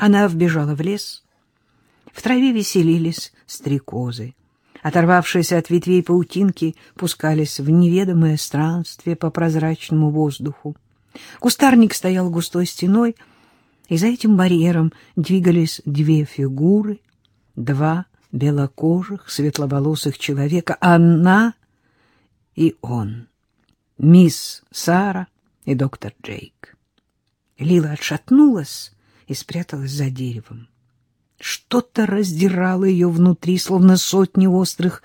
Она вбежала в лес. В траве веселились стрекозы. Оторвавшиеся от ветвей паутинки пускались в неведомое странствие по прозрачному воздуху. Кустарник стоял густой стеной, и за этим барьером двигались две фигуры, два белокожих, светловолосых человека, она и он, мисс Сара и доктор Джейк. Лила отшатнулась и спряталась за деревом. Что-то раздирало ее внутри, словно сотни острых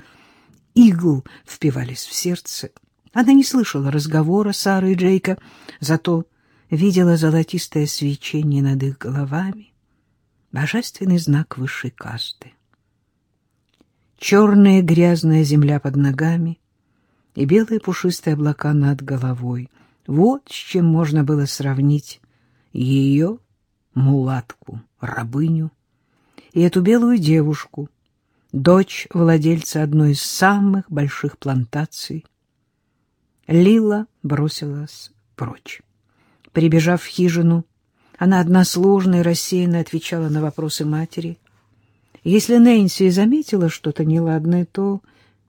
игл впивались в сердце. Она не слышала разговора Сары и Джейка, зато видела золотистое свечение над их головами, божественный знак высшей касты. Черная грязная земля под ногами и белые пушистые облака над головой — вот с чем можно было сравнить ее, мулатку, рабыню, и эту белую девушку, дочь владельца одной из самых больших плантаций. Лила бросилась прочь. Прибежав в хижину, она односложно и рассеянно отвечала на вопросы матери. Если Нэнси заметила что-то неладное, то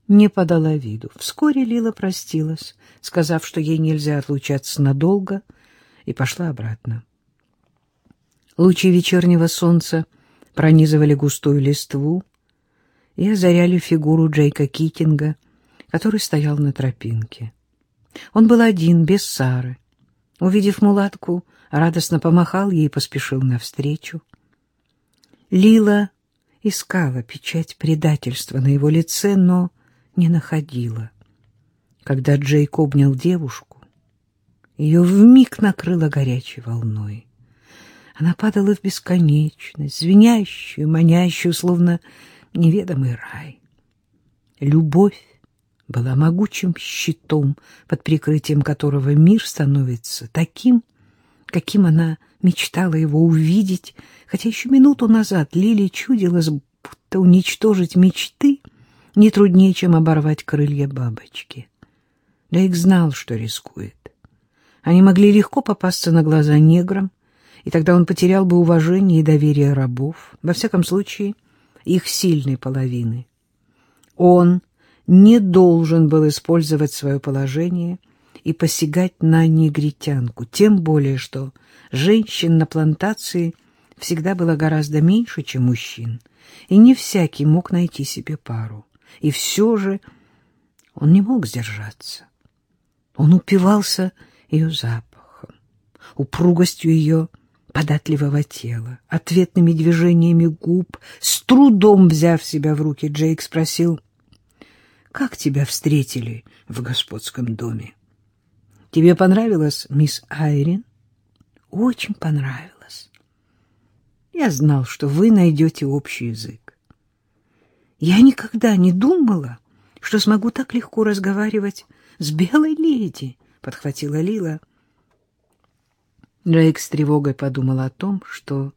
не подала виду. Вскоре Лила простилась, сказав, что ей нельзя отлучаться надолго, и пошла обратно. Лучи вечернего солнца пронизывали густую листву и озаряли фигуру Джейка Китинга, который стоял на тропинке. Он был один, без Сары. Увидев мулатку, радостно помахал ей и поспешил навстречу. Лила искала печать предательства на его лице, но не находила. Когда Джейк обнял девушку, ее вмиг накрыло горячей волной. Она падала в бесконечность, звенящую, манящую, словно неведомый рай. Любовь была могучим щитом, под прикрытием которого мир становится таким, каким она мечтала его увидеть, хотя еще минуту назад Лили чудилось, будто уничтожить мечты не труднее, чем оборвать крылья бабочки. Лейк знал, что рискует. Они могли легко попасться на глаза неграм, и тогда он потерял бы уважение и доверие рабов, во всяком случае, их сильной половины. Он не должен был использовать свое положение и посягать на негритянку, тем более, что женщин на плантации всегда было гораздо меньше, чем мужчин, и не всякий мог найти себе пару. И все же он не мог сдержаться. Он упивался ее запахом, упругостью ее податливого тела, ответными движениями губ. С трудом взяв себя в руки, Джейк спросил, «Как тебя встретили в господском доме? Тебе понравилась мисс Айрин?» «Очень понравилось. Я знал, что вы найдете общий язык. Я никогда не думала, что смогу так легко разговаривать с белой леди, — подхватила Лила. Джейк с тревогой подумал о том, что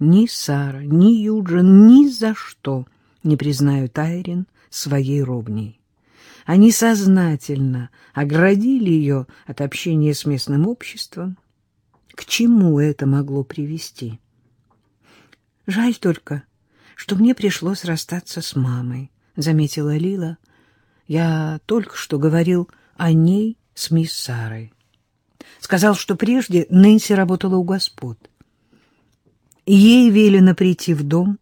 ни Сара, ни Юджин ни за что не признают Айрин своей ровней. Они сознательно оградили ее от общения с местным обществом. К чему это могло привести? Жаль только, что мне пришлось расстаться с мамой, — заметила Лила. Я только что говорил о ней с мисс Сарой. Сказал, что прежде Нэнси работала у господ. Ей велено прийти в дом.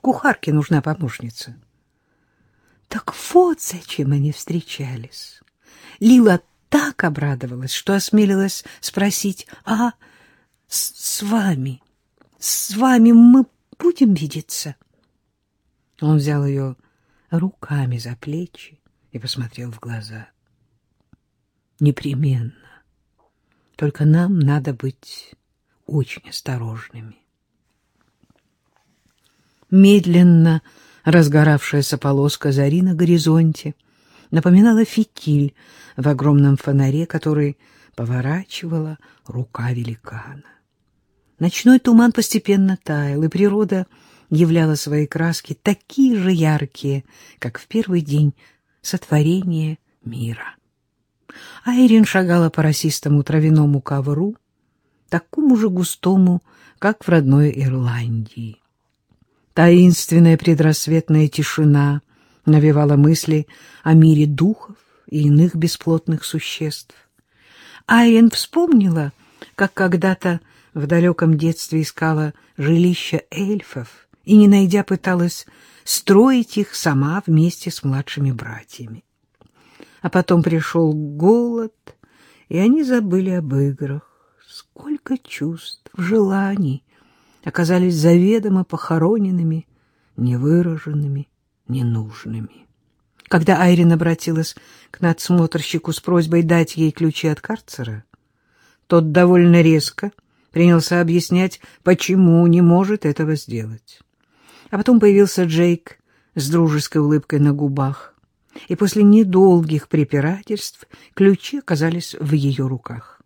Кухарке нужна помощница. Так вот зачем они встречались. Лила так обрадовалась, что осмелилась спросить, а с, с вами, с вами мы будем видеться? Он взял ее руками за плечи и посмотрел в глаза. Непременно. Только нам надо быть очень осторожными. Медленно разгоравшаяся полоска зари на горизонте напоминала фитиль в огромном фонаре, который поворачивала рука великана. Ночной туман постепенно таял, и природа являла свои краски такие же яркие, как в первый день сотворения мира. Айрин шагала по росистому травяному ковру, такому же густому, как в родной Ирландии. Таинственная предрассветная тишина навевала мысли о мире духов и иных бесплотных существ. Айрин вспомнила, как когда-то в далеком детстве искала жилища эльфов и, не найдя, пыталась строить их сама вместе с младшими братьями. А потом пришел голод, и они забыли об играх. Сколько чувств, желаний оказались заведомо похороненными, невыраженными, ненужными. Когда Айрин обратилась к надсмотрщику с просьбой дать ей ключи от карцера, тот довольно резко принялся объяснять, почему не может этого сделать. А потом появился Джейк с дружеской улыбкой на губах, и после недолгих препирательств ключи оказались в ее руках.